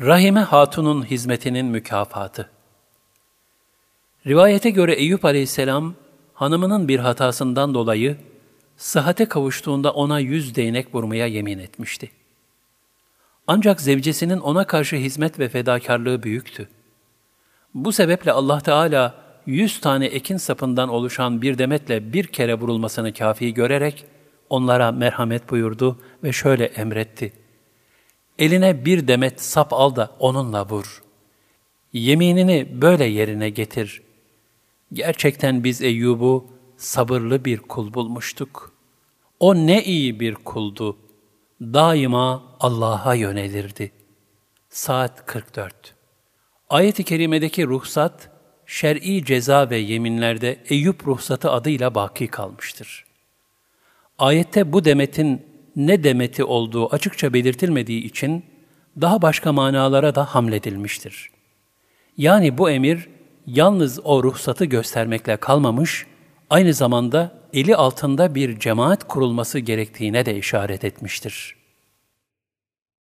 Rahime Hatun'un hizmetinin mükafatı. Rivayete göre Eyüp aleyhisselam, hanımının bir hatasından dolayı, sıhhate kavuştuğunda ona yüz değnek vurmaya yemin etmişti. Ancak zevcesinin ona karşı hizmet ve fedakarlığı büyüktü. Bu sebeple Allah Teala yüz tane ekin sapından oluşan bir demetle bir kere vurulmasını kafi görerek onlara merhamet buyurdu ve şöyle emretti. Eline bir demet sap al da onunla vur. Yeminini böyle yerine getir. Gerçekten biz Eyyub'u sabırlı bir kul bulmuştuk. O ne iyi bir kuldu. Daima Allah'a yönelirdi. Saat 44 Ayet-i kerimedeki ruhsat, şer'i ceza ve yeminlerde Eyüp ruhsatı adıyla baki kalmıştır. Ayette bu demetin ne demeti olduğu açıkça belirtilmediği için daha başka manalara da hamledilmiştir. Yani bu emir yalnız o ruhsatı göstermekle kalmamış, aynı zamanda eli altında bir cemaat kurulması gerektiğine de işaret etmiştir.''